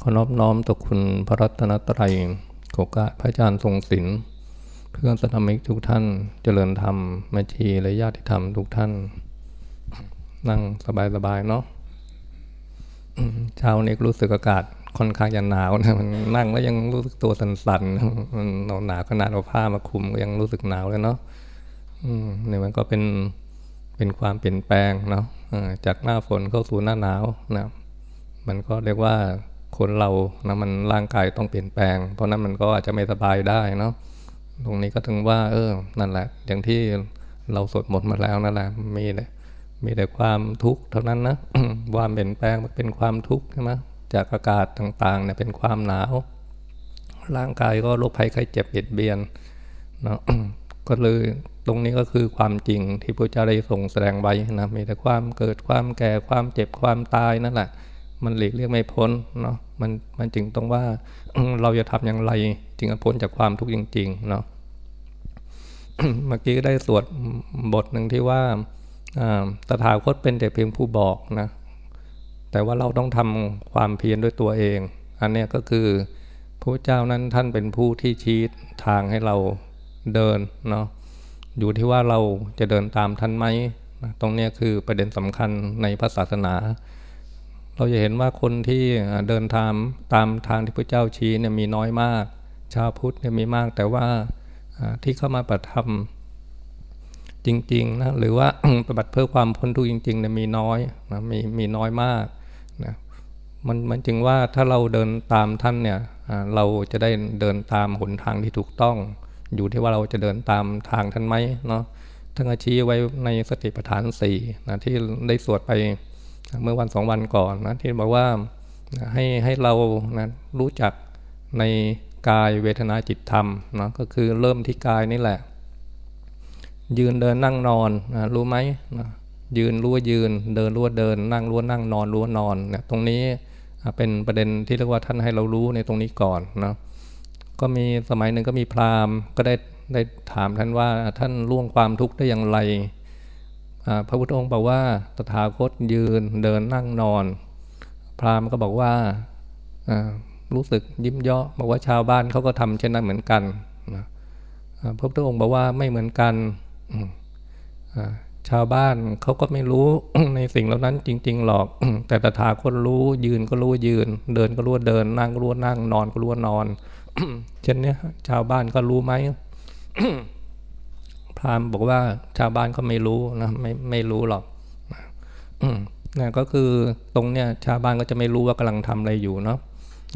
ขอนอบน้อมต่อคุณพระรัตนตรัยโอกาสพระอาจารย์ทรงศิลป์เพื่อนสัตมิกทุกท่าน เจริญธรรมม่ชีและญาติธรรมทุกท่าน นั่งสบายๆเนาะเช้านี้รู้สึกอากาศค่อนข้างจะหนาวนะมันนั่งแล้วยังรู้สึกตัวสั่นๆมันหนาวขนาดเอาผ้ามาคลุมก็ยังรู้สึกหนาวเลยเนาะเนี่ยมันก็เป็นเป็นความเปลี่ยนแปลงเนาะจากหน้าฝนเข้าสู่หน้าหนาวนะ มันก็เรียกว่าคนเรานะมันร่างกายต้องเปลี่ยนแปลง เพราะนั้นมันก็อาจจะไม่สบายได้เนาะตรงนี้ก็ถึงว่า เออ นั่นแหละ อย่างที่เราสดหมดมาแล้วนั่นแหละมีแต่มีแต่ความทุกข์เท่านั้นนะความเปลี่ยนแปลงมันเป็นความทุกข์ใช่ไหมจากอากาศต่างๆเนี่ยเป็นความหนาว ร่างกายก็โรคภัยไข้เจ็บเบียดเบียนเนาะก็เลยตรงนี้ก็คือความจริงที่พระเจ้าได้ทรงแสดงไว้นะมีแต่ความเกิดความแก่ความเจ็บความตายนั่นแหละ มันหลีกเลี่ยงไม่พ้นเนาะมันมันจึงต้องว่าเราจะทำอย่างไรจึงจะพ้นจากความทุกข์จริงๆเนาะเมื่อกี้ได้สวดบทหนึ่งที่ว่าตถาคตเป็นแต่เพียงผู้บอกนะ แต่ว่าเราต้องทำความเพียรด้วยตัวเอง อันนี้ก็คือพระเจ้านั้นท่านเป็นผู้ที่ชี้ทางให้เราเดินเนาะอยู่ที่ว่าเราจะเดินตามท่านไหมตรงนี้คือประเด็นสำคัญในพระศาสนา เราจะเห็นว่าคนที่เดินทางตามทางที่พระเจ้าชี้เนี่ยมีน้อยมาก ชาวพุทธเนี่ยมีมากแต่ว่าที่เข้ามาปฏิธรรมจริงๆนะหรือว่าปฏิบัติเพื่อความพ้นทุกข์จริงๆเนี่ยมีน้อยนะมีมีน้อยมากนะมันมันจึงว่าถ้าเราเดินตามท่านเนี่ยเราจะได้เดินตามหนทางที่ถูกต้อง อยู่ที่ว่าเราจะเดินตามทางท่านไหมเนาะท่านชี้ไว้ในสติปัฏฐานสี่นะที่ได้สวดไป เมื่อวันสองวันก่อนนะที่บอกว่าให้ให้เรานะรู้จักในกายเวทนาจิตธรรมนะก็คือเริ่มที่กายนี่แหละ ยืนเดินนั่งนอนนะรู้ไหมนะยืนรู้ว่ายืนเดินรู้ว่าเดิน นั่งรู้ว่านั่งนอนรู้ว่านอนเนี่ยตรงนี้เป็นประเด็นที่เรียกว่าท่านให้เรารู้ในตรงนี้ก่อนนะก็มีสมัยหนึ่งก็มีพราหมณ์ก็ได้ได้ถามท่านว่าท่านล่วงความทุกข์ได้อย่างไร พระพุทธองค์บอกว่าตถาคตยืนเดินนั่งนอน พราหมณ์ก็บอกว่ารู้สึกยิ้มเยาะบอกว่าชาวบ้านเขาก็ทำเช่นนั้นเหมือนกันนะพระพุทธองค์บอกว่าไม่เหมือนกันชาวบ้านเขาก็ไม่รู้ในสิ่งเหล่านั้นจริง ๆ หรอก แต่ตถาคตรู้ยืนก็รู้ยืน เดินก็รู้เดิน นั่งก็รู้นั่งนอนก็รู้นอน เช่นนี้ชาวบ้านก็รู้ไหม พราหมณ์บอกว่าชาวบ้านก็ไม่รู้นะไม่ไม่รู้หรอกนะก็คือตรงเนี้ยชาวบ้านก็จะไม่รู้ว่ากำลังทำอะไรอยู่เนาะ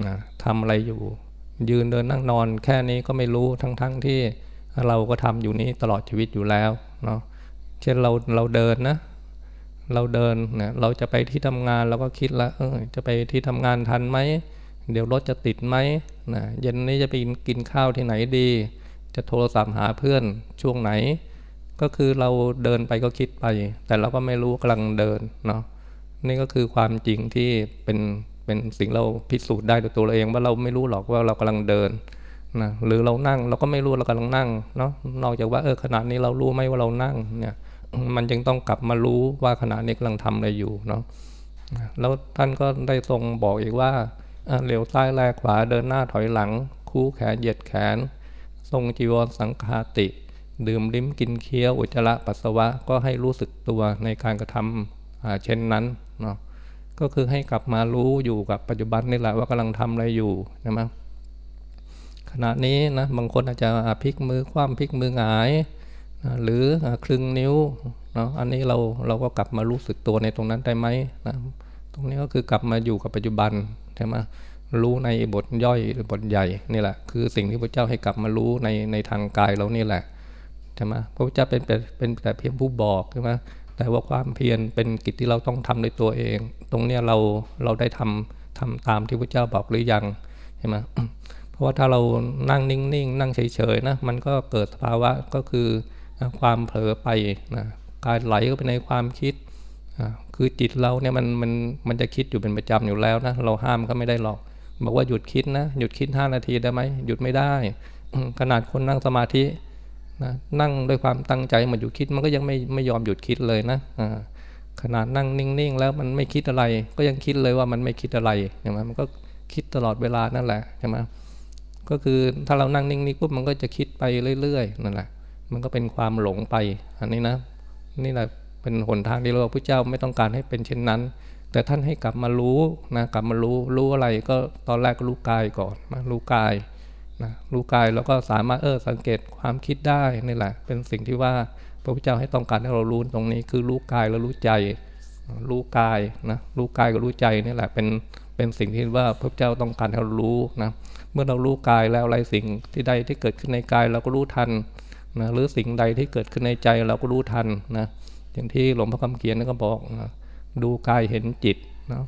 นะทำอะไรอยู่ ยืนเดินนั่งนอนแค่นี้ก็ไม่รู้ทั้งๆทที่เราก็ทำอยู่นี้ตลอดชีวิตอยู่แล้วเนาะเช่นเราเราเดินนะเราเดินนะเราจะไปที่ทำงานเราก็คิดละเออจะไปที่ทำงานทันไหมเดี๋ยวรถจะติดไหมนะเย็นนี้จะไปกินข้าวที่ไหนดี จะโทรศัพท์หาเพื่อนช่วงไหน ก็คือเราเดินไปก็คิดไป แต่เราก็ไม่รู้กำลังเดินเนาะนี่ก็คือความจริงที่เป็นเป็นสิ่งเราพิสูจน์ได้ด้วยตัวเราเองว่าเราไม่รู้หรอกว่าเรากำลังเดินนะหรือเรานั่งเราก็ไม่รู้เรากำลังนั่งเนาะนอกจากว่าเออขณะนี้เรารู้ไหมว่าเรานั่งเนี่ยมันจึงต้องกลับมารู้ว่าขณะนี้กำลังทำอะไรอยู่เนาะแล้วท่านก็ได้ทรงบอกอีกว่าเหลียวซ้ายแลขวาเดินหน้าถอยหลัง คู่แขนเหยียดแขน ทรงจีวรสังคาติ ดื่มลิ้มกินเคี้ยวอุจจาระปัสสาวะก็ให้รู้สึกตัวในการกระทำเช่นนั้นเนาะก็คือให้กลับมารู้อยู่กับปัจจุบันนี่แหละว่ากำลังทำอะไรอยู่นะมั้งขณะนี้นะบางคนอาจจะพลิกมือคว่ำพลิกมือหงายนะหรือคลึงนิ้วเนาะอันนี้เราเราก็กลับมารู้สึกตัวในตรงนั้นได้ไหมนะตรงนี้ก็คือกลับมาอยู่กับปัจจุบันใช่ไหม รู้ในบทย่อยหรือบทใหญ่นี่แหละ คือสิ่งที่พระเจ้าให้กลับมารู้ในในทางกายเรานี่แหละใช่ไหมพระเจ้าเป็นเป็นแต่เพียงผู้บอกใช่ไหมแต่ว่าความเพียรเป็นกิจที่เราต้องทำในตัวเอง ตรงเนี้ยเราเราได้ทำทำตามที่พระเจ้าบอกหรือยังใช่ไหมเพราะว่าถ้าเรานั่งนิ่งๆนั่งเฉยๆนะมันก็เกิดภาวะก็คือความเผลอไปนะการไหลเข้าไปในความคิดคือจิตเราเนี่ยมันมันมันจะคิดอยู่เป็นประจำอยู่แล้วนะเราห้ามก็ไม่ได้หรอก บอกว่าหยุดคิดนะหยุดคิดห้านาทีได้ไหมหยุดไม่ได้ ขนาดคนนั่งสมาธินะนั่งด้วยความตั้งใจมาหยุดคิดมันก็ยังไม่ไม่ยอมหยุดคิดเลยนะขนาดนั่งนิ่งๆ แล้วมันไม่คิดอะไร ก็ยังคิดเลยว่ามันไม่คิดอะไรใช่ไหมมันก็คิดตลอดเวลานั่นแหละใช่ไหมก็คือถ้าเรานั่งนิ่งๆปุ๊บมันก็จะคิดไปเรื่อยๆนั่นแหละ มันก็เป็นความหลงไป อันนี้นะ นี่แหละเป็นหนทางที่เราพระเจ้าไม่ต้องการให้เป็นเช่นนั้น แต่ท่านให้กลับมารู้นะกลับมารู้รู้อะไรก็ตอนแรกก็รู้กายก่อนมารู้กายนะรู้กายแล้วก็สามารถเออสังเกตความคิดได้นี่แหละ เป็นสิ่งที่ว่าพระพุทธเจ้าให้ต้องการให้เรารู้ตรงนี้คือรู้กายแล้วรู้ใจ รู้กายนะรู้กายกับรู้ใจนี่แหละเป็นเป็นสิ่งที่ว่าพระเจ้าต้องการให้เรารู้นะเมื่อเรารู้กายแล้วอะไรสิ่งที่ใดที่เกิดขึ้นในกายเราก็รู้ทันนะหรือสิ่งใดที่เกิดขึ้นในใจเราก็รู้ทันนะอย่างที่หลวงพ่อคำเขียนก็บอกนะ ดูกายเห็นจิตนะ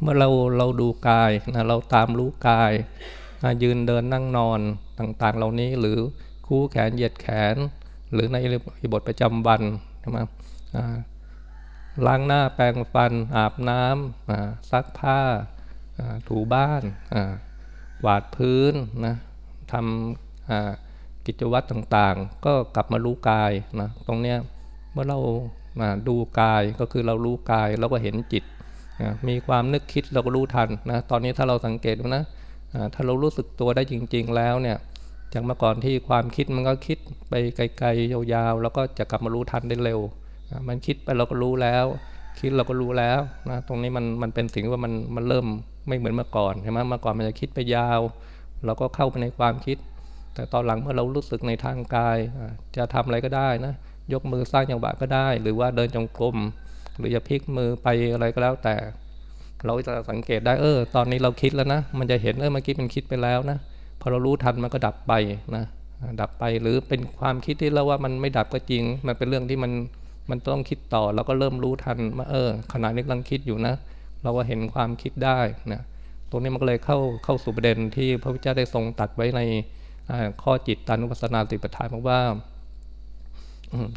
เมื่อเราเราดูกายนะเราตามรู้กายนะยืนเดินนั่งนอนต่างๆ เหล่านี้หรือคู่แขนเหยียดแขน หรือในบทประจำวันใช่ไหมล้างหน้าแปรงฟัน อาบน้ำซักผ้าถูบ้านกวาดพื้นนะทำกิจวัตรต่างๆ ก็กลับมารู้กายนะตรงเนี้ยเมื่อเรา ดูกายก็คือเรารู้กายเราก็เห็นจิตนะมีความนึกคิดเราก็รู้ทันนะตอนนี้ถ้าเราสังเกตนะถ้าเรารู้สึกตัวได้จริง ๆ แล้วเนี่ยจากเมื่อก่อนที่ความคิดมันก็คิดไปไกลๆยาวๆ แล้วก็จะกลับมารู้ทันได้เร็ว มันคิดไปเราก็รู้แล้ว คิดเราก็รู้แล้วนะตรงนี้มันมันเป็นสิ่งว่ามันมันเริ่มไม่เหมือนเมื่อก่อนใช่ไหมเมื่อก่อนมันจะคิดไปยาว เราก็เข้าไปในความคิด แต่ตอนหลังเมื่อเรารู้สึกในทางกายจะทำอะไรก็ได้นะ ยกมือสร้างจังหวะก็ได้ หรือว่าเดินจงกรมหรือจะพลิกมือไปอะไรก็แล้วแต่ เราจะสังเกตได้เออ ตอนนี้เราคิดแล้วนะ มันจะเห็นเออเมื่อกี้มันคิดไปแล้วนะพอเรารู้ทันมันก็ดับไปนะดับไปหรือเป็นความคิดที่เราว่ามันไม่ดับก็จริง มันเป็นเรื่องที่มันมันต้องคิดต่อแล้วก็เริ่มรู้ทันว่าเออขณะนี้กำลังคิดอยู่นะ เราก็เห็นความคิดได้นะตรงนี้มันก็เลยเข้าเข้าสู่ประเด็นที่พระพุทธเจ้าได้ทรงตัดไว้ในข้อจิตตานุปัสสนาติปทานบอกว่า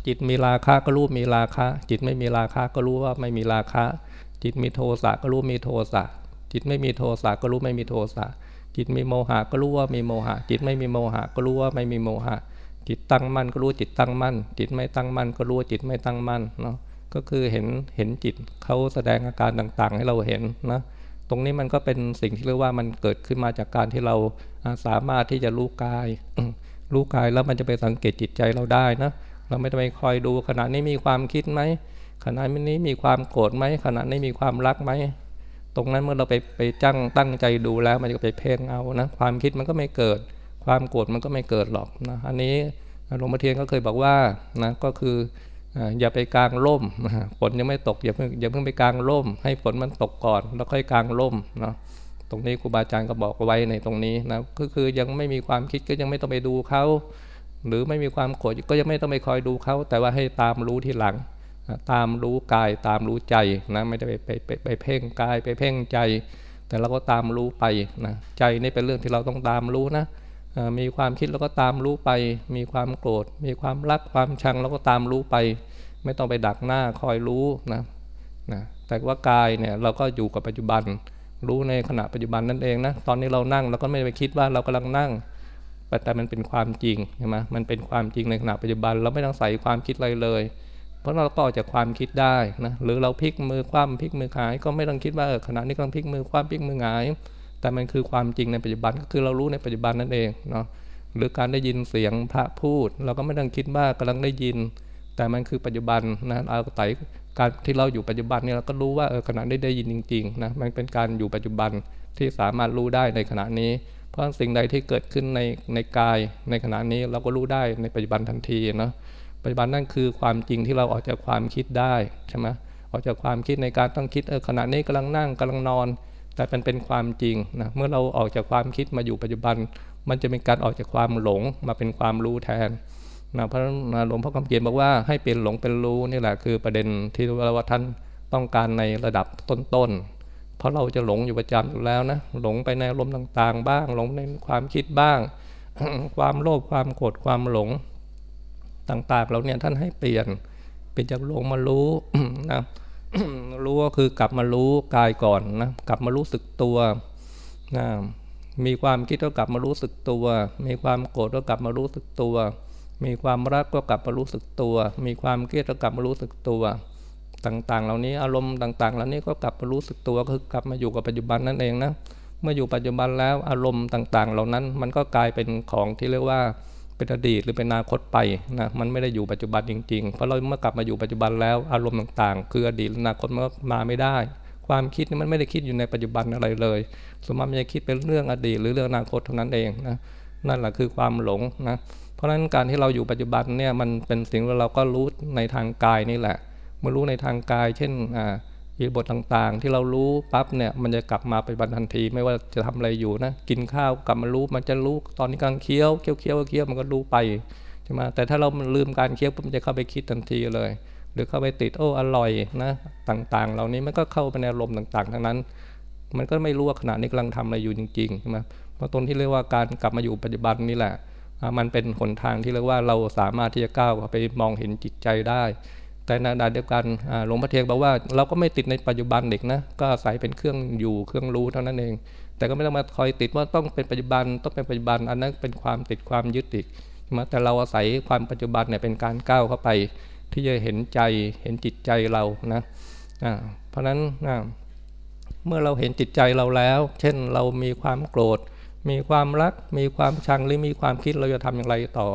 จิตมีราคะก็รู้มีราคะ จิตไม่มีราคะก็รู้ว่าไม่มีราคะ จิตมีโทสะก็รู้มีโทสะ จิตไม่มีโทสะก็รู้ไม่มีโทสะ จิตมีโมหะก็รู้ว่ามีโมหะ จิตไม่มีโมหะก็รู้ว่าไม่มีโมหะ จิตตั้งมั่นก็รู้จิตตั้งมั่น จิตไม่ตั้งมั่นก็รู้จิตไม่ตั้งมั่นเนาะ ก็คือเห็นเห็นจิตเขาแสดงอาการต่างๆ ให้เราเห็นนะตรงนี้มันก็เป็นสิ่งที่เรียกว่ามันเกิดขึ้นมาจากการที่เราสามารถที่จะรู้กาย รู้กายแล้วมันจะไปสังเกตจิตใจเราได้นะ เราไม่ต้องไปคอยดูขณะนี้มีความคิดไหมขณะนี้มีความโกรธไหมขณะนี้มีความรักไหมตรงนั้นเมื่อเราไปไปจ้งตั้งใจดูแล้วมันจะไปเพ่งเอานะความคิดมันก็ไม่เกิด ความโกรธมันก็ไม่เกิดหรอกนะอันนี้หลวงพ่อเทียนก็เคยบอกว่านะก็คืออย่าไปกลางร่มฝนยังไม่ตกอย่าเพิ่งอย่าเพิ่งไปกลางร่ม ให้ฝนมันตกก่อนแล้วค่อยกลางร่มเนาะตรงนี้ครูบาอาจารย์ก็บอกไว้ในตรงนี้นะก็คือยังไม่มีความคิดก็ยังไม่ต้องไปดูเขา หรือไม่มีความโกรธก็ยังไม่ต้องไปคอยดูเขา แต่ว่าให้ตามรู้ที่หลัง ตามรู้กายตามรู้ใจนะไม่ได้ไปไปไปไปเพ่งกายไปเพ่งใจ แต่เราก็ตามรู้ไปนะใจนี่เป็นเรื่องที่เราต้องตามรู้นะมีความคิดเราก็ตามรู้ไป มีความโกรธ มีความรักความชังเราก็ตามรู้ไป ไม่ต้องไปดักหน้าคอยรู้นะนะแต่ว่ากายเนี่ยเราก็อยู่กับปัจจุบัน รู้ในขณะปัจจุบันนั่นเองนะตอนนี้เรานั่งเราก็ไม่ไปคิดว่าเรากำลังนั่ง แต่มันเป็นความจริงใช่ไหมมันเป็นความจริงในขณะปัจจุบัน เราไม่ต้องใส่ความคิดอะไรเลย เพราะเราก็ออกจากความคิดได้นะ หรือเราพลิกมือคว่ำพลิกมือหาย ก็ไม่ต้องคิดว่าขณะนี้กำลังพลิกมือคว่ำพลิกมือหงาย แต่มันคือความจริงในปัจจุบันก็คือเรารู้ในปัจจุบันนั่นเองเนาะ หรือการได้ยินเสียงพระพูด เราก็ไม่ต้องคิดว่ากำลังได้ยิน แต่มันคือปัจจุบันนะเอาไต่การที่เราอยู่ปัจจุบันเนี่ยเราก็รู้ว่าเออขณะได้ได้ยินจริงๆนะ มันเป็นการอยู่ปัจจุบันที่สามารถรู้ได้ในขณะนี้ เพราะสิ่งใดที่เกิดขึ้นในในกายในขณะนี้เราก็รู้ได้ในปัจจุบันทันทีเนาะปัจจุบันนั่นคือความจริงที่เราออกจากความคิดได้ใช่ไหมออกจากความคิดในการต้องคิดเออขณะนี้กำลังนั่งกำลังนอน แต่เป็นเป็นความจริงนะเมื่อเราออกจากความคิดมาอยู่ปัจจุบัน มันจะเป็นการออกจากความหลงมาเป็นความรู้แทนนะพระหลวงพ่อคำเกียนบอกว่าให้เปลี่ยนหลงเป็นรู้นี่แหละคือประเด็นที่ว่าท่านต้องการในระดับต้นๆ เพราะเราจะหลงอยู่ประจำอยู่แล้วนะหลงไปในลมต่างๆ บ้าง หลงในความคิดบ้าง ความโลภความโกรธความหลงต่างๆเราเนี่ยท่านให้เปลี่ยนเป็นจากหลงมารู้นะรู้ก็คือกลับมารู้กายก่อนนะกลับมารู้สึกตัวนะมีความคิดก็กลับมารู้สึกตัว มีความโกรธก็กลับมารู้สึกตัว มีความรักก็กลับมารู้สึกตัว มีความเครียดก็กลับมารู้สึกตัว ต่างๆ เหล่านี้อารมณ์ต่าง ๆ เหล่านี้ก็กลับมารู้สึกตัวคือกลับมาอยู่กับปัจจุบันนั่นเองนะเมื่ออยู่ปัจจุบันแล้วอารมณ์ต่าง ๆ เหล่านั้น มันก็กลายเป็นของที่เรียกว่าเป็นอดีตหรือเป็นอนาคตไปนะมันไม่ได้อยู่ปัจจุบันจริงๆเพราะเราเมื่อกลับมาอยู่ปัจจุบันแล้วอารมณ์ต่างๆ คืออดีตอนาคตมันก็มาไม่ได้ ความคิดนี่มันไม่ได้คิดอยู่ในปัจจุบันอะไรเลยสมมติมันจะคิดเป็นเรื่องอดีตหรือเรื่องอนาคตเท่านั้นเองนะนั่นแหละคือความหลงนะเพราะฉะนั้นการที่เราอยู่ปัจจุบันเนี่ยมันเป็นสิ่งที่เราก็รู้ในทางกายนี่แหละ เมื่อรู้ในทางกาย เช่นอ่าอิบทต่างๆ ที่เรารู้ปั๊บเนี่ยมันจะกลับมาไปบันทันที ไม่ว่าจะทำอะไรอยู่นะกินข้าวกลับมารู้มันจะรู้ตอนนี้กำลังเคี้ยวเคี้ยวเคี้ยวเคี้ยวมันก็รู้ไปใช่ไหมแต่ถ้าเราลืมการเคี้ยวปุ๊บมันจะเข้าไปคิดทันทีเลย หรือเข้าไปติดโอ้อร่อยนะต่างๆ เหล่านี้มันก็เข้าไปในอารมณ์ต่างๆ ทั้งนั้น มันก็ไม่รู้ว่าขณะนี้กำลังทำอะไรอยู่จริงๆใช่ไหมเพราะตนที่เรียกว่าการกลับมาอยู่ปัจจุบันนี่แหละมันเป็นหนทางที่เรียกว่าเราสามารถที่จะก้าวไปมองเห็นจิตใจได้ แต่ในขณะเดียวกันหลวงพ่อเทียนบอกว่าเราก็ไม่ติดในปัจจุบันเด็กนะ ก็อาศัยเป็นเครื่องอยู่เครื่องรู้เท่านั้นเอง แต่ก็ไม่ต้องมาคอยติดว่าต้องเป็นปัจจุบันต้องเป็นปัจจุบัน อันนั้นเป็นความติดความยึดติดมาแต่เราอาศัยความปัจจุบันเนี่ยเป็นการก้าวเข้าไป ที่จะเห็นใจเห็นจิตใจเรานะเพราะฉะนั้นเมื่อเราเห็นจิตใจเราแล้ว เช่นเรามีความโกรธ มีความรัก มีความชังหรือมีความคิดเราจะทำอย่างไรต่อ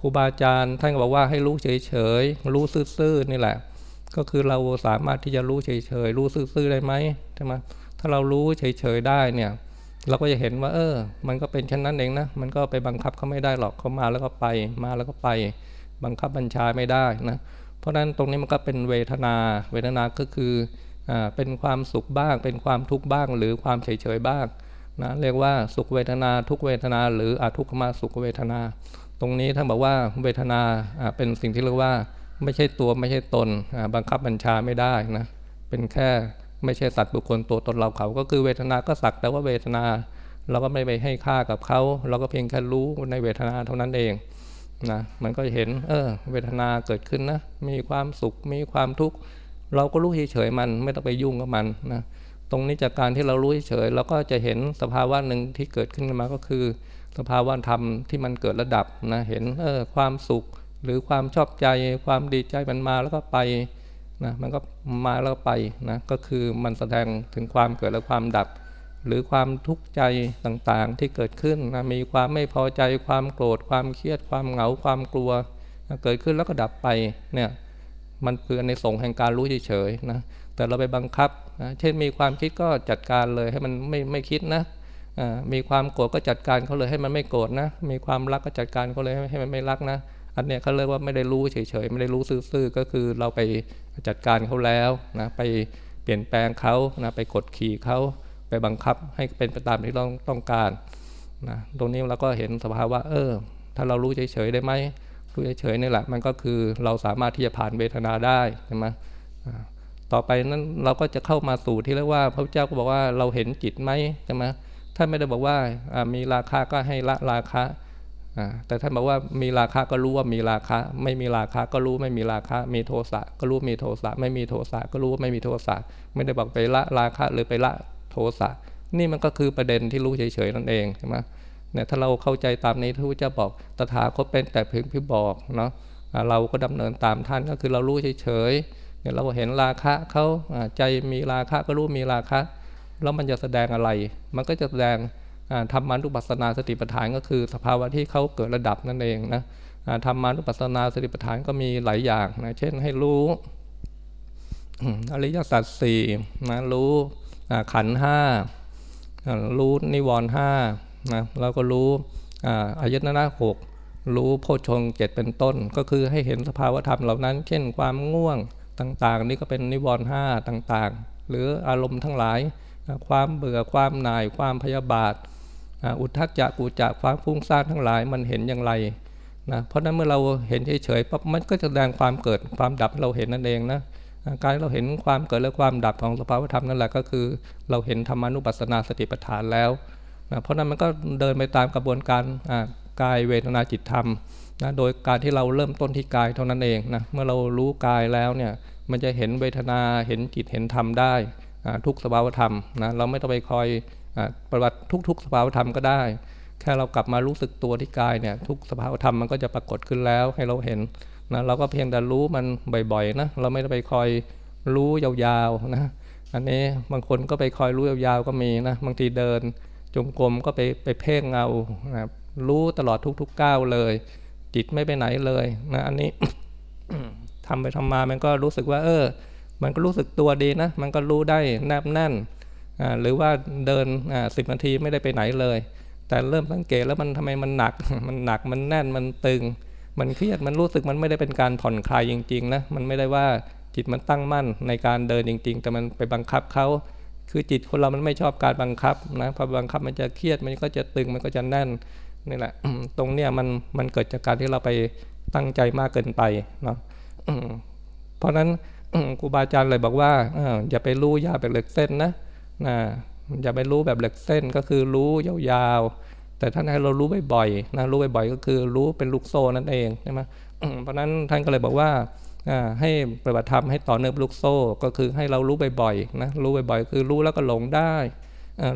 ครูบาอาจารย์ท่านบอกว่าให้รู้เฉยๆ รู้ซื่อๆนี่แหละ ก็คือเราสามารถที่จะรู้เฉยๆ รู้ซื่อๆได้ไหมใช่ไหมถ้าเรารู้เฉยๆได้เนี่ยเราก็จะเห็นว่า เออ มันก็เป็นเช่นนั้นเองนะ มันก็ไปบังคับเขาไม่ได้หรอกเขามาแล้วก็ไป มาแล้วก็ไป บังคับบัญชาไม่ได้นะ เพราะฉะนั้นตรงนี้มันก็เป็นเวทนา เวทนาก็คืออ่าเป็นความสุขบ้าง เป็นความทุกข์บ้าง หรือความเฉยๆบ้างนะ เรียกว่าสุขเวทนาทุกเวทนา หรืออทุกขมาสุขเวทนา ตรงนี้ท่านบอกว่าเวทนาเป็นสิ่งที่เรียกว่าไม่ใช่ตัวไม่ใช่ตนบังคับบัญชาไม่ได้นะเป็นแค่ไม่ใช่สัตว์บุคคลตัวตนเราเขา ก็คือเวทนาก็สักแต่ว่าเวทนาเราก็ไม่ไปให้ค่ากับเขาเราก็เพียงแค่รู้ในเวทนาเท่านั้นเองนะมันก็เห็นเออเวทนาเกิดขึ้นนะมีความสุขมีความทุกข์เราก็รู้เฉยๆมันไม่ต้องไปยุ่งกับมันนะตรงนี้จากการที่เรารู้เฉยเราก็จะเห็นสภาวะหนึ่งที่เกิดขึ้นมาก็คือ สภาวะธรรมที่มันเกิดระดับนะเห็นเออความสุขหรือความชอบใจความดีใจมันมาแล้วก็ไปนะมันก็มาแล้วไปนะก็คือมันแสดงถึงความเกิดและความดับ หรือความทุกข์ใจต่างๆที่เกิดขึ้นนะมีความไม่พอใจความโกรธ ความเครียด ความเหงาความกลัวนะเกิดขึ้นแล้วก็ดับไปเนี่ยมันคือในสงแห่งการรู้เฉยๆนะแต่เราไปบังคับนะเช่นมีความคิดก็จัดการเลยให้มันไม่ไม่คิดนะ มีความโกรธก็จัดการเขาเลยให้มันไม่โกรธนะ มีความรักก็จัดการเขาเลยให้มันไม่รักนะ อันเนี้ยเขาเรียกว่าไม่ได้รู้เฉยๆ ไม่ได้รู้ซื่อๆ ก็คือเราไปจัดการเขาแล้วนะ ไปเปลี่ยนแปลงเขานะ ไปกดขี่เขา ไปบังคับให้เป็นไปตามที่เราต้องการนะ ตรงนี้เราก็เห็นสภาวะเออ ถ้าเรารู้เฉยๆได้ไหมรู้เฉยๆนี่แหละ มันก็คือเราสามารถที่จะผ่านเวทนาได้ใช่ไหมต่อไปนั้นเราก็จะเข้ามาสู่ที่เรียกว่าพระเจ้าก็บอกว่าเราเห็นจิตไหมใช่ไหม ท่านไม่ได้บอกว่ามีราคาก็ให้ละราคาแต่ท่านบอกว่ามีราคาก็รู้ว่ามีราคาไม่มีราคาก็รู้ไม่มีราคามีโทสะก็รู้มีโทสะไม่มีโทสะก็รู้ว่าไม่มีโทสะไม่ได้บอกไปละราคาหรือไปละโทสะนี่มันก็คือประเด็นที่รู้เฉยๆนั่นเองใช่ไหมเนี่ยถ้าเราเข้าใจตามนี้ที่พระเจ้าบอกตถาคตเป็นแต่เพียงพี่บอกเนาะเราก็ดำเนินตามท่านก็คือเรารู้เฉยๆเนี่ยเราเห็นราคะเขาใจมีราคะก็รู้มีราคะ แล้วมันจะแสดงอะไร มันก็จะแสดงธรรมานุปัสสนาสติปัฏฐานก็คือ สภาวะที่เขาเกิดระดับนั่นเองนะธรรมานุปัสสนาสติปัฏฐานก็มีหลายอย่างนะเช่นให้รู้อริยสัจสี่นะรู้ขันห้ารู้นิวรณ์ห้านะแล้วก็รู้อายตนะหกรู้โพชงเจ็ดเป็นต้น ก็คือให้เห็นสภาวะธรรมเหล่านั้น เช่นความง่วงต่างๆ นี่ก็เป็นนิวรณ์ห้าต่างๆ หรืออารมณ์ทั้งหลาย ความเบื่อความหน่ายความพยาบาทอุทธัจจะกุจะความฟุ้งซ่านทั้งหลายมันเห็นอย่างไรนะเพราะนั้นเมื่อเราเห็นเฉยๆปั๊บมันก็จะแสดงความเกิดความดับเราเห็นนั่นเองนะการเราเห็นความเกิดและความดับของสภาวธรรมนั่นแหละก็คือ เราเห็นธรรมานุปัสสนาสติปัฏฐานแล้วนะเพราะนั้นมันก็เดินไปตามกระบวนการกายเวทนาจิตธรรมนะโดยการที่เราเริ่มต้นที่กายเท่านั้นเองนะเมื่อเรารู้กายแล้วเนี่ยมันจะเห็นเวทนาเห็นจิตเห็นธรรมได้ ทุกสภาวธรรมนะเราไม่ต้องไปคอยปฏิบัติทุก ๆ สภาวธรรมก็ได้ แค่เรากลับมารู้สึกตัวที่กายเนี่ยทุกสภาวธรรมมันก็จะปรากฏขึ้นแล้วให้เราเห็นนะเราก็เพียงแต่รู้มันบ่อยๆนะเราไม่ได้ไปคอยรู้ยาวๆนะอันนี้บางคนก็ไปคอยรู้ยาวๆก็มีนะบางทีเดิน จงกรมก็ไปไปเพ่งเงานะรู้ตลอดทุกๆก้าวเลย จิตไม่ไปไหนเลยนะอันนี้ทำไปทำมามันก็รู้สึกว่า เออ มันก็รู้สึกตัวดีนะ มันก็รู้ได้แนบแน่น หรือว่าเดินสิบนาทีไม่ได้ไปไหนเลย แต่เริ่มสังเกตแล้วมันทำไมมันหนัก มันหนัก มันแน่น มันตึง มันเครียด มันรู้สึกมันไม่ได้เป็นการผ่อนคลายจริงๆนะ มันไม่ได้ว่าจิตมันตั้งมั่นในการเดินจริง ๆ แต่มันไปบังคับเขาคือจิตคนเรามันไม่ชอบการบังคับนะ พอบังคับมันจะเครียด มันก็จะตึง มันก็จะแน่นนี่แหละ ตรงเนี้ยมัน มันเกิดจากการที่เราไปตั้งใจมากเกินไปเนาะเพราะฉะนั้น ครูบาอาจารย์เลยบอกว่าอย่าไปรู้ยาแบบเหล็กเส้นนะนะอย่าไปรู้แบบเหล็กเส้นก็คือรู้ยาวๆ แต่ท่านให้เรารู้บ่อยๆนะรู้บ่อยๆก็คือรู้เป็นลูกโซ่นั่นเองใช่ไหมเพราะนั้นท่านก็เลยบอกว่าให้ปฏิบัติธรรมให้ต่อเนื่องลูกโซ่ก็คือให้เรารู้บ่อยๆนะรู้บ่อยๆ คือรู้แล้วก็หลงได้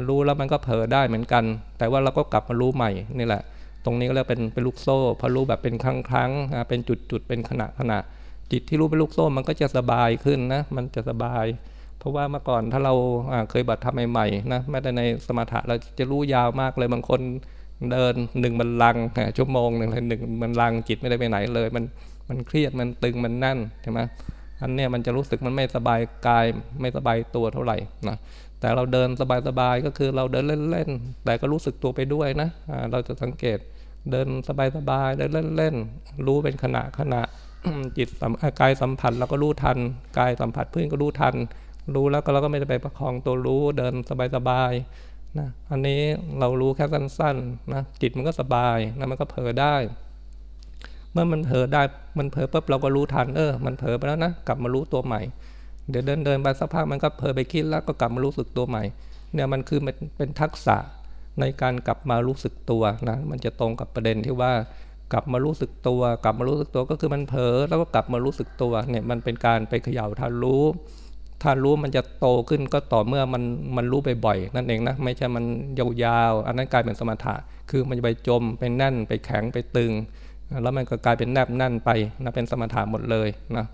รู้แล้วมันก็เผลอได้เหมือนกัน แต่ว่าเราก็กลับมารู้ใหม่นี่แหละ ตรงนี้ก็เรียกเป็นเป็นลูกโซ่พอรู้แบบเป็นครั้งครั้งเป็นจุดจุดเป็นขณะขณะ จิตที่รู้เป็นลูกโซ่มันก็จะสบายขึ้นนะ มันจะสบาย เพราะว่าเมื่อก่อนถ้าเราเคยบัตรทำใหม่ๆนะแม้แต่ในสมถะเราจะรู้ยาวมากเลยบางคนเดินหนึ่งบันลังชั่วโมงหนึ่งเลยหนึ่งบันลังจิตไม่ได้ไปไหนเลย มันมันเครียดมันตึงมันนั่นใช่ไหมอันเนี้ยมันจะรู้สึกมันไม่สบายกายไม่สบายตัวเท่าไหร่นะแต่เราเดินสบายๆก็คือเราเดินเล่นๆแต่ก็รู้สึกตัวไปด้วยนะเราจะสังเกตเดินสบายๆเดินเล่นๆรู้เป็นขณะขณะ จิตกายสัมผัสเราก็รู้ทัน กายสัมผัสเพื่อนก็รู้ทัน รู้แล้วก็เราก็ไม่ได้ไปประคองตัวรู้เดินสบายๆนะอันนี้เรารู้แค่สั้นๆนะจิตมันก็สบายนะมันก็เผลอได้ เมื่อมันเผลอได้มันเผลอปุ๊บเราก็รู้ทันเออ มันเผลอไปแล้วนะกลับมารู้ตัวใหม่ เดี๋ยวเดินเดินไปสักพักมันก็เผลอไปคิดแล้วก็กลับมารู้สึกตัวใหม่ เนี่ยมันคือเป็นเป็นทักษะในการกลับมารู้สึกตัวนะมันจะตรงกับประเด็นที่ว่า กลับมารู้สึกตัว กลับมารู้สึกตัวก็คือมันเผลอแล้วก็กลับมารู้สึกตัวเนี่ยมันเป็นการไปเขย่าทานรู้ทานรู้มันจะโตขึ้นก็ต่อเมื่อมันมันรู้บ่อยๆนั่นเองนะไม่ใช่มันยาวๆอันนั้นกลายเป็นสมถะ คือมันจะไปจมไปแน่นไปแข็งไปตึง แล้วมันก็กลายเป็นแนบแน่นไปนะเป็นสมถะหมดเลยนะ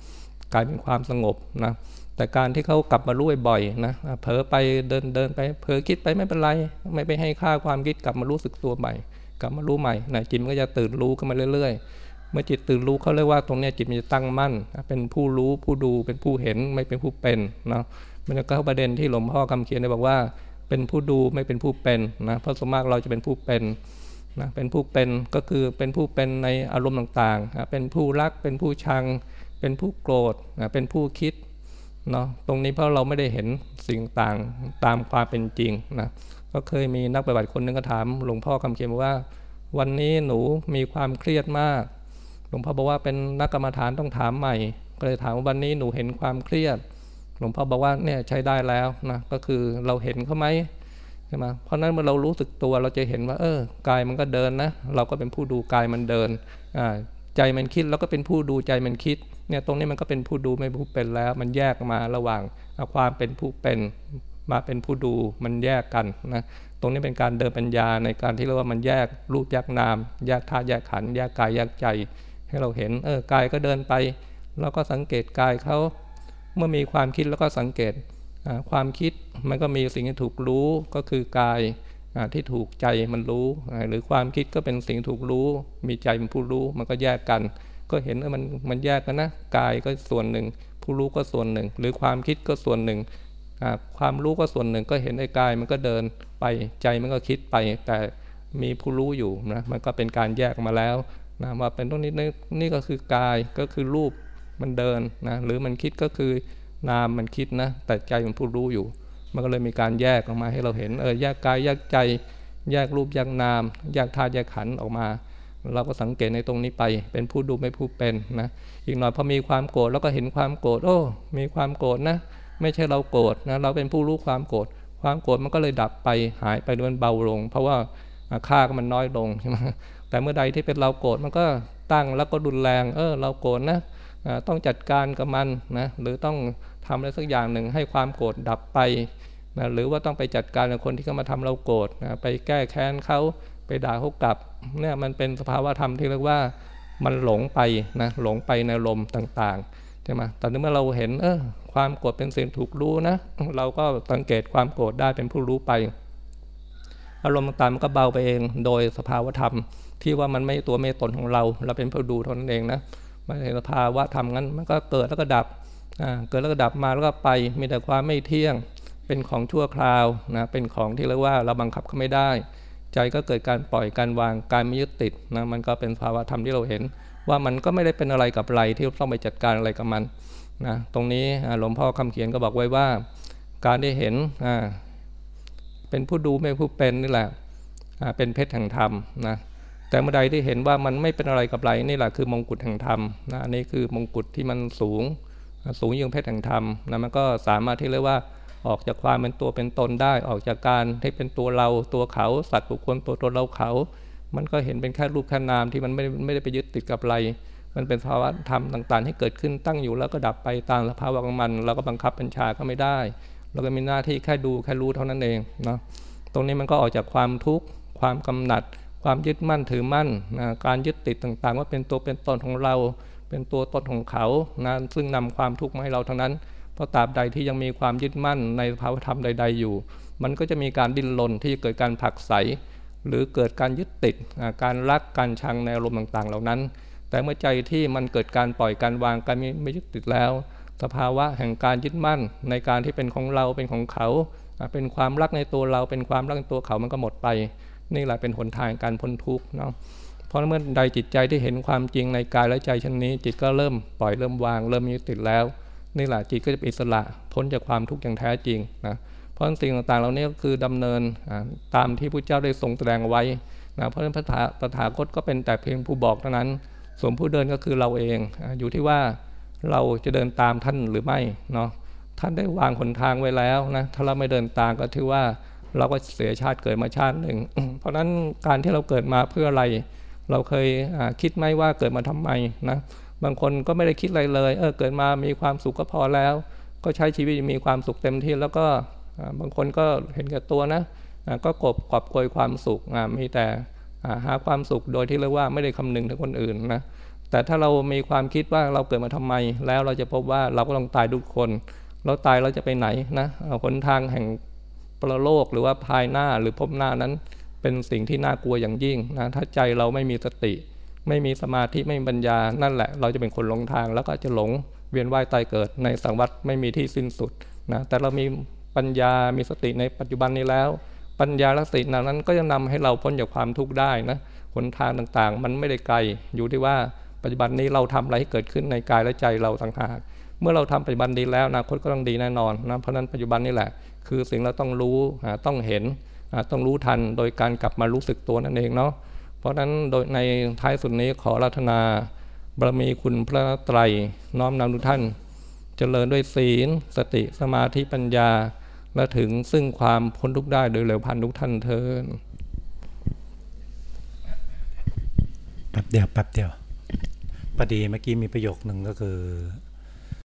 กลายเป็นความสงบนะ แต่การที่เขากลับมารู้บ่อยๆนะเผลอไปเดินเดินไปเผลอคิดไปไม่เป็นไร ไม่ไปให้ค่าความคิดกลับมารู้สึกตัวใหม่ กลับมารู้ใหม่นะจิตมันก็จะตื่นรู้ขึ้นมาเรื่อย ๆ เมื่อจิตตื่นรู้เขาเรียกว่าตรงนี้จิตมันจะตั้งมั่น เป็นผู้รู้ผู้ดูเป็นผู้เห็นไม่เป็นผู้เป็นนะมันก็เข้าประเด็นที่หลวงพ่อคำเขียนได้บอกว่า เป็นผู้ดูไม่เป็นผู้เป็นนะเพราะสมมากเราจะเป็นผู้เป็นนะเป็นผู้เป็นก็คือเป็นผู้เป็นในอารมณ์ต่างๆ เป็นผู้รักเป็นผู้ชัง เป็นผู้โกรธ เป็นผู้คิด เนาะตรงนี้เพราะเราไม่ได้เห็นสิ่งต่างตามความเป็นจริงนะก็เคยมีนักปฏิบัติคนนึงก็ถามหลวงพ่อคำเขียนว่า วันนี้หนูมีความเครียดมาก หลวงพ่อบอกว่าเป็นนักกรรมฐานต้องถามใหม่ ก็เลยถามว่าวันนี้หนูเห็นความเครียด หลวงพ่อบอกว่าเนี่ยใช้ได้แล้วนะก็คือเราเห็นเขาไหมใช่ไหมเพราะนั้นเมื่อเรารู้สึกตัวเราจะเห็นว่า เออกายมันก็เดินนะ เราก็เป็นผู้ดูกายมันเดินอ่า ใจมันคิดเราก็เป็นผู้ดูใจมันคิดเนี่ยตรงนี้มันก็เป็นผู้ดูไม่ผู้เป็นแล้ว มันแยกมาระหว่างความเป็นผู้เป็นมาเป็นผู้ดูมันแยกกันนะตรงนี้เป็นการเดินปัญญาในการที่เรียกว่ามันแยกรูปแยกนาม แยกธาตุแยกขันธ์แยกกายแยกใจ ให้เราเห็นเออกายก็เดินไปเราก็สังเกตกายเขาเมื่อมีความคิดแล้วก็สังเกตความคิดมันก็มีสิ่งที่ถูกรู้ก็คือกาย ที่ถูกใจมันรู้ หรือความคิดก็เป็นสิ่งถูกรู้ มีใจเป็นผู้รู้มันก็แยกกัน ก็เห็นว่ามันมันแยกกันนะกายก็ส่วนหนึ่ง ผู้รู้ก็ส่วนหนึ่ง หรือความคิดก็ส่วนหนึ่งความรู้ก็ส่วนหนึ่งก็เห็นไอ้กายมันก็เดินไปใจมันก็คิดไป แต่มีผู้รู้อยู่นะมันก็เป็นการแยกมาแล้วนะว่าเป็นตรงนี้นี่ก็คือกายก็คือรูปมันเดินนะหรือมันคิดก็คือนามมันคิดนะแต่ใจมันผู้รู้อยู่ มันก็เลยมีการแยกออกมาให้เราเห็นเออแยกกายแยกใจ แยกรูปแยกนาม แยกธาตุแยกขันออกมา เราก็สังเกตในตรงนี้ไป เป็นผู้ดูไม่ผู้เป็นนะอีกหน่อยพอมีความโกรธแล้วก็เห็นความโกรธโอ้ มีความโกรธนะ ไม่ใช่เราโกรธนะเราเป็นผู้รู้ความโกรธความโกรธมันก็เลยดับไปหายไปด้วยเบาลง เพราะว่าค่าก็มันน้อยลงใช่ไหมแต่เมื่อใดที่เป็นเราโกรธมันก็ตั้งแล้วก็ดุนแรง เออ เราโกรธนะต้องจัดการกับมันนะหรือต้องทำอะไรสักอย่างหนึ่งให้ความโกรธดับไป นะหรือว่าต้องไปจัดการกับคนที่เขามาทำเราโกรธนะไปแก้แค้นเขาไปด่าเขากลับเนี่ยมันเป็นสภาวะธรรมที่เรียกว่ามันหลงไปนะหลงไปในลมต่างๆใช่ไหมตอนนี้เมื่อเราเห็นเออความโกรธเป็นสิ่งถูกรู้นะ เราก็สังเกตความโกรธได้เป็นผู้รู้ไป อารมณ์ต่างๆมันก็เบาไปเอง โดยสภาวธรรม ที่ว่ามันไม่ตัวไม่ตนของเรา เราเป็นผู้ดูเท่านั้นเองนะไม่เห็นสภาวะธรรมงั้นมันก็เกิดแล้วก็ดับเกิดแล้วก็ดับมาแล้วก็ไปมีแต่ความไม่เที่ยง เป็นของชั่วคราวนะเป็นของที่เรียกว่าเราบังคับเขาไม่ได้ ใจก็เกิดการปล่อยการวางการไม่ยึดติดนะมันก็เป็นภาวะธรรมที่เราเห็น ว่ามันก็ไม่ได้เป็นอะไรกับอะไรที่ต้องไปจัดการอะไรกับมันนะตรงนี้หลวงพ่อคำเขียนก็บอกไว้ว่า การได้เห็นเป็นผู้ดูไม่ผู้เป็นนี่แหละเป็นเพชรแห่งธรรมนะแต่เมื่อใดที่เห็นว่ามันไม่เป็นอะไรกับไรนี่แหละคือมงกุฎแห่งธรรมนะนี่คือมงกุฎที่มันสูง สูงยิ่งเพชรแห่งธรรมนะมันก็สามารถที่เรียกว่า ออกจากความเป็นตัวเป็นตนได้ ออกจากการที่เป็นตัวเราตัวเขาสัตว์บุคคลตัวตนเราเขา มันก็เห็นเป็นแค่รูปแค่นามที่มันไม่ไม่ได้ไปยึดติดกับอะไร มันเป็นภาวะธรรมต่างๆที่เกิดขึ้นตั้งอยู่แล้วก็ดับไปตามสภาวะของมัน เราก็บังคับบัญชาก็ไม่ได้ เราก็มีหน้าที่แค่ดูแค่รู้เท่านั้นเองเนาะตรงนี้มันก็ออกจากความทุกข์ความกำหนัด ความยึดมั่นถือมั่นนะการยึดติดต่างๆ ว่าเป็นตัวเป็นตนของเรา เป็นตัวตนของเขานะซึ่งนำความทุกข์มาให้เราทั้งนั้น ราะตราบใดที่ยังมีความยึดมั่นในภาวธรรมใด ๆ อยู่ มันก็จะมีการดิ้นรนที่เกิดการผักใสหรือเกิดการยึดติดการรักการชังในอารมณ์ต่าง ๆ เหล่านั้น แต่เมื่อใจที่มันเกิดการปล่อยการวางการไม่ยึดติดแล้ว สภาวะแห่งการยึดมั่นในการที่เป็นของเราเป็นของเขา เป็นความรักในตัวเราเป็นความรักในตัวเขามันก็หมดไป นี่แหละเป็นหนทางการพ้นทุกข์เนาะเพราะเมื่อใดจิตใจที่เห็นความจริงในกายและใจเชั้นนี้ จิตก็เริ่มปล่อยเริ่มวาง เริ่มยึดติดแล้ว นี่แหละจิตก็จะเป็นอิสระพ้นจากความทุกข์อย่างแท้จริงนะเพราะสิ่งต่างๆ เหล่านี้ก็คือดำเนินตามที่พระเจ้าได้ทรงแสดงไว้นะเพราะฉะนั้นพระถาพระถาคตก็เป็นแต่เพียงผู้บอกเท่านั้น ส่วนผู้เดินก็คือเราเองอยู่ที่ว่าเราจะเดินตามท่านหรือไม่เนาะท่านได้วางหนทางไว้แล้วนะถ้าเราไม่เดินตามก็ถือว่าเราก็เสียชาติเกิดมาชาติหนึ่ง เพราะฉะนั้นการที่เราเกิดมาเพื่ออะไร เราเคยคิดไหมว่าเกิดมาทำไมนะ บางคนก็ไม่ได้คิดอะไรเลย เออเกิดมามีความสุขก็พอแล้ว ก็ใช้ชีวิตมีความสุขเต็มที่แล้วก็บางคนก็เห็นแก่ตัวนะก็กบกอบโกยความสุขมีแต่หาความสุขโดยที่เรียกว่าไม่ได้คำนึงถึงคนอื่นนะแต่ถ้าเรามีความคิดว่าเราเกิดมาทำไม แล้วเราจะพบว่าเราก็ต้องตายทุกคนเราตายเราจะไปไหนนะหนทางแห่งปรโลกหรือว่าภายหน้าหรือพบหน้านั้น เป็นสิ่งที่น่ากลัวอย่างยิ่งนะถ้าใจเราไม่มีสติ ไม่มีสมาธิไม่มีปัญญานั่นแหละ เราจะเป็นคนหลงทาง แล้วก็จะหลงเวียนว่ายตายเกิด ในสังวัตไม่มีที่สิ้นสุดนะแต่เรามีปัญญามีสติในปัจจุบันนี้แล้ว ปัญญาและสตินั้นก็จะนำให้เราพ้นจากความทุกข์ได้นะหนทางต่างๆ มันไม่ได้ไกลอยู่ที่ว่าปัจจุบันนี้เราทำอะไรให้เกิดขึ้นในกายและใจเราต่างหากเมื่อเราทำปัจจุบันดีแล้วอนาคตก็ต้องดีแน่นอนนะเพราะนั้นปัจจุบันนี่แหละ คือสิ่งเราต้องรู้ต้องเห็นต้องรู้ทันโดยการกลับมารู้สึกตัวนั่นเองเนาะ เพราะนั้นโดยในท้ายสุดนี้ขอรัตนาบารมีคุณพระไตรน้อมนำทุกท่าน เจริญด้วยศีล สติสมาธิปัญญา และถึงซึ่งความพ้นทุกข์ได้โดยเร็วพันทุกท่านเทินแป๊บเดียวแป๊บเดียวพอดีเมื่อกี้มีประโยคหนึ่งก็คือ